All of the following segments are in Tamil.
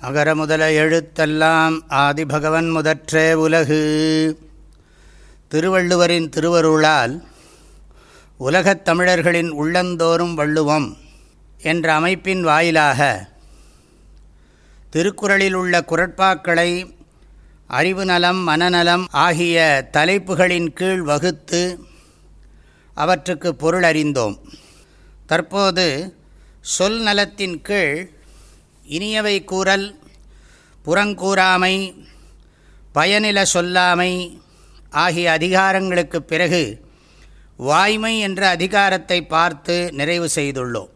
அகர முதல எழுத்தெல்லாம் ஆதிபகவன் முதற்றே உலகு. திருவள்ளுவரின் திருவருளால் உலகத் தமிழர்களின் உள்ளந்தோறும் வள்ளுவம் என்ற அமைப்பின் வாயிலாக திருக்குறளில் உள்ள குரட்பாக்களை அறிவு நலம் மனநலம் ஆகிய தலைப்புகளின் கீழ் வகுத்து அவற்றுக்கு பொருள் அறிந்தோம். தற்போது சொல் நலத்தின் கீழ் இனியவை கூறல் புறங்கூறாமை பயனில சொல்லாமை ஆகிய அதிகாரங்களுக்கு பிறகு வாய்மை என்ற அதிகாரத்தை பார்த்து நிறைவு செய்துள்ளோம்.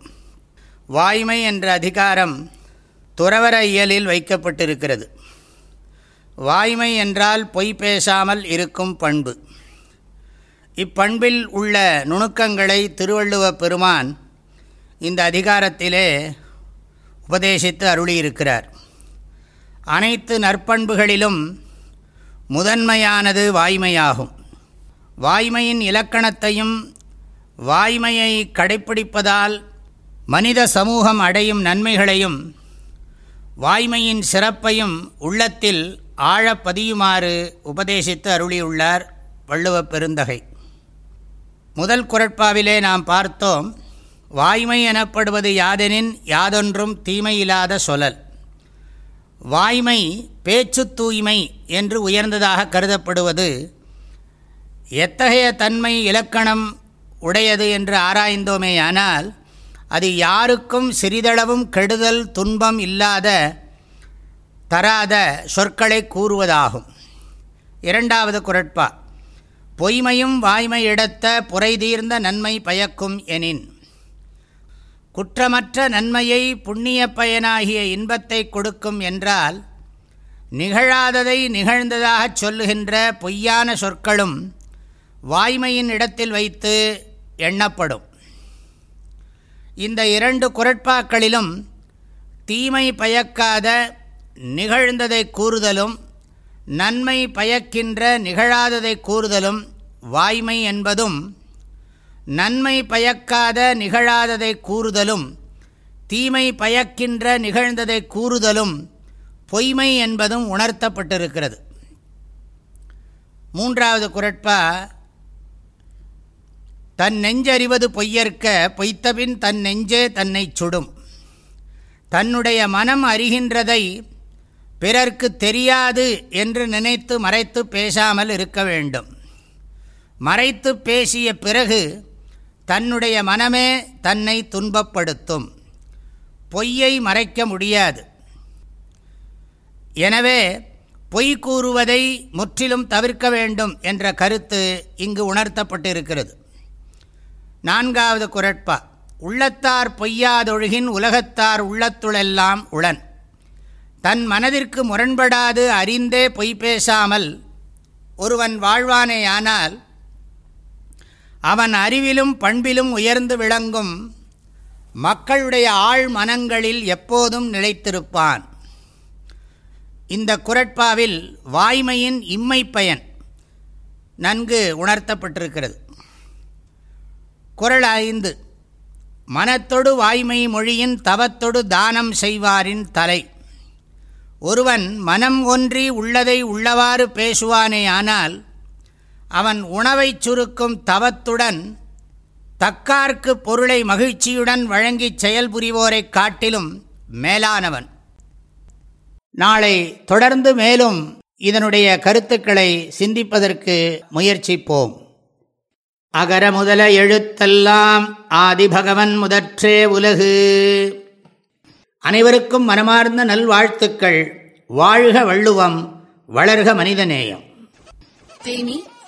வாய்மை என்ற அதிகாரம் துறவர இயலில் வைக்கப்பட்டிருக்கிறது. வாய்மை என்றால் பொய் பேசாமல் இருக்கும் பண்பு. இப்பண்பில் உள்ள நுணுக்கங்களை திருவள்ளுவ பெருமான் இந்த அதிகாரத்திலே உபதேசித்து அருளியிருக்கிறார். அனைத்து நற்பண்புகளிலும் முதன்மையானது வாய்மையாகும். வாய்மையின் இலக்கணத்தையும் வாய்மையை கடைப்பிடிப்பதால் மனித சமூகம் அடையும் நன்மைகளையும் வாய்மையின் சிறப்பையும் உள்ளத்தில் ஆழப்பதியுமாறு உபதேசித்து அருளியுள்ளார் வள்ளுவப் பெருந்தகை. முதல் குரட்பாவிலே நாம் பார்த்தோம் வாய்மை எனப்படுவது யாதெனின் யாதொன்றும் தீமையில்லாத சொலல் வாய்மை பேச்சு தூய்மை என்று உயர்ந்ததாக கருதப்படுவது எத்தகைய தன்மை இலக்கணம் உடையது என்று ஆராய்ந்தோமேயானால் அது யாருக்கும் சிறிதளவும் கெடுதல் துன்பம் இல்லாத தராத சொற்களை கூறுவதாகும். இரண்டாவது குரட்பா பொய்மையும் வாய்மையிடத்த புரைதீர்ந்த நன்மை பயக்கும் எனின். குற்றமற்ற நன்மையை புண்ணிய பயனாகிய இன்பத்தை கொடுக்கும் என்றால் நிகழாததை நிகழ்ந்ததாகச் சொல்லுகின்ற பொய்யான சொற்களும் வாய்மையின் இடத்தில் வைத்து எண்ணப்படும். இந்த இரண்டு குரட்பாக்களிலும் தீமை பயக்காத நிகழ்ந்ததை கூறுதலும் நன்மை பயக்கின்ற நிகழாததை கூறுதலும் வாய்மை என்பதும் நன்மை பயக்காத நிகழாததை கூறுதலும் தீமை பயக்கின்ற நிகழ்ந்ததை கூறுதலும் பொய்மை என்பதும் உணர்த்தப்பட்டிருக்கிறது. மூன்றாவது குரட்பா தன் நெஞ்சறிவது பொய்யற்க பொய்த்தபின் தன் நெஞ்சே தன்னை சுடும். தன்னுடைய மனம் அறிகின்றதை பிறர்க்கு தெரியாது என்று நினைத்து மறைத்து பேசாமல் இருக்க வேண்டும். மறைத்து பேசிய பிறகு தன்னுடைய மனமே தன்னை துன்பப்படுத்தும். பொய்யை மறைக்க முடியாது. எனவே பொய் கூறுவதை முற்றிலும் தவிர்க்க வேண்டும் என்ற கருத்து இங்கு உணர்த்தப்பட்டிருக்கிறது. நான்காவது குரட்பா. உள்ளத்தார் பொய்யாதொழுகின் உலகத்தார் உள்ளத்துளெல்லாம் உளன். தன் மனதிற்கு முரண்படாது அறிந்தே பொய் பேசாமல் ஒருவன் வாழ்வானேயானால் அவன் அறிவிலும் பண்பிலும் உயர்ந்து விளங்கும் மக்களுடைய ஆழ் மனங்களில் எப்போதும் நிலைத்திருப்பான். இந்த குரட்பாவில் வாய்மையின் இம்மை பயன் நன்கு உணர்த்தப்பட்டிருக்கிறது. குரல் ஐந்து மனத்தொடு வாய்மை மொழியின் தவத்தொடு தானம் செய்வாரின் தலை. ஒருவன் மனம் ஒன்றி உள்ளதை உள்ளவாறு பேசுவானே ஆனால் அவன் உணவைச் சுருக்கும் தவத்துடன் தக்கார்க்கு பொருளை மகிழ்ச்சியுடன் வழங்கிச் செயல்புரிவோரைக் காட்டிலும் மேலானவன். நாளை தொடர்ந்து மேலும் இதனுடைய கருத்துக்களை சிந்திப்பதற்கு முயற்சிப்போம். அகர முதல எழுத்தெல்லாம் ஆதிபகவன் முதற்றே உலகு. அனைவருக்கும் மனமார்ந்த நல்வாழ்த்துக்கள். வாழ்க வள்ளுவம் வளர்க மனிதநேயம். தேனி